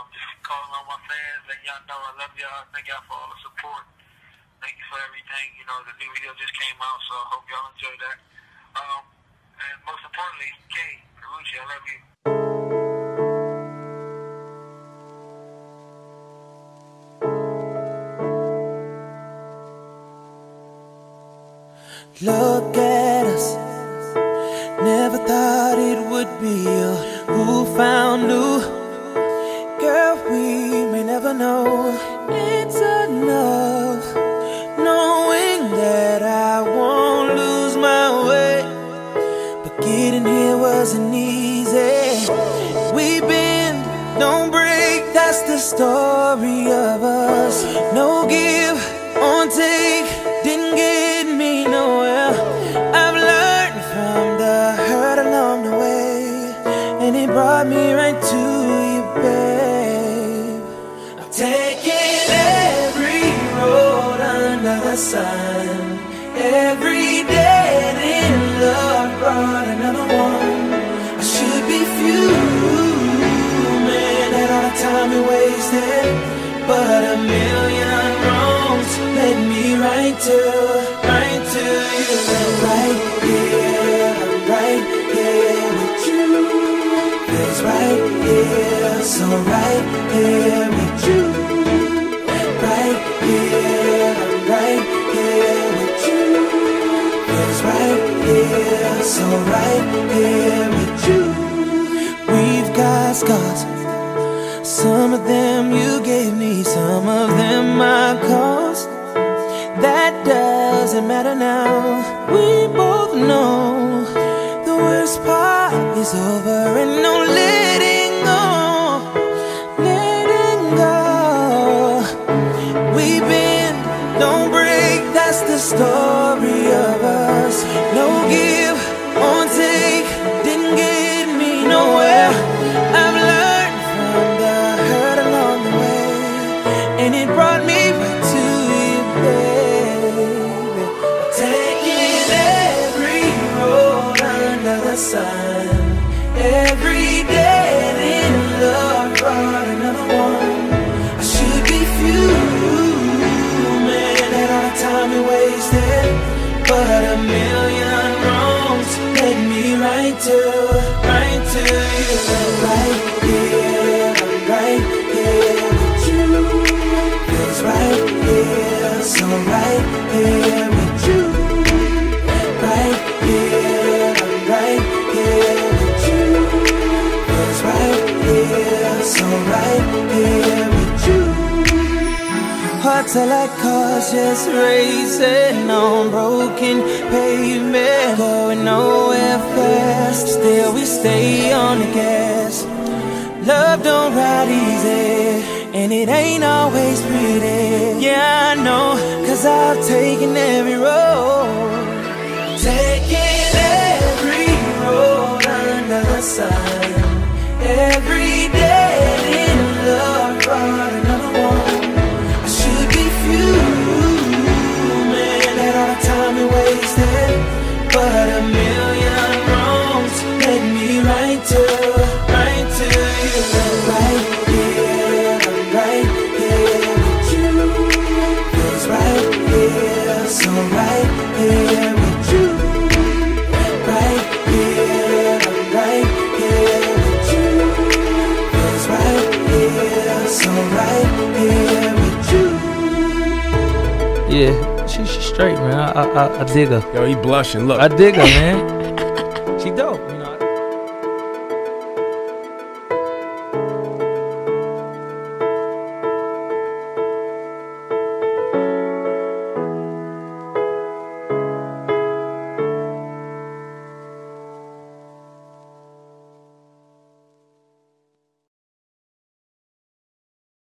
Um, just calling on my fans, letting y'all know I love y'all. Thank y'all for all the support. Thank you for everything. You know, the new video just came out, so I hope y'all enjoy that. Um, and most importantly, Kay, Carucci, I love you. Look at us. Wasn't easy. We bend, don't break. That's the story of us. No give on take. Didn't get me nowhere. I've learned from the hurt along the way, and it brought me right to you, babe. I'm taking every road under the sun. Time we wasted, but a million wrongs led me right to, right to you. Right here, I'm right here with you. Feels right here, so right here with you. Right here, I'm right here with you. Feels right here, so right here with you. We've got scars. Some of them you gave me, some of them I cost. That doesn't matter now. We both know the worst part is over and no letting go. Letting go. We bend, don't break, that's the story of us. No give sun, every dead end love brought another one. I should be fuming at all the time we wasted, but a million wrongs led me right to, right to you. Right here, I'm right here with you. Feels right here, so right here Hearts are like cars just racing on broken pavement, going nowhere fast. Still, we stay on the gas. Love don't ride easy, and it ain't always pretty. Yeah, I know, cause I've taken every road. Taking every road under the sun. Yeah, she, she straight, man. I, I, I, I dig her. Yo, he blushing. Look. I dig her, man. she dope.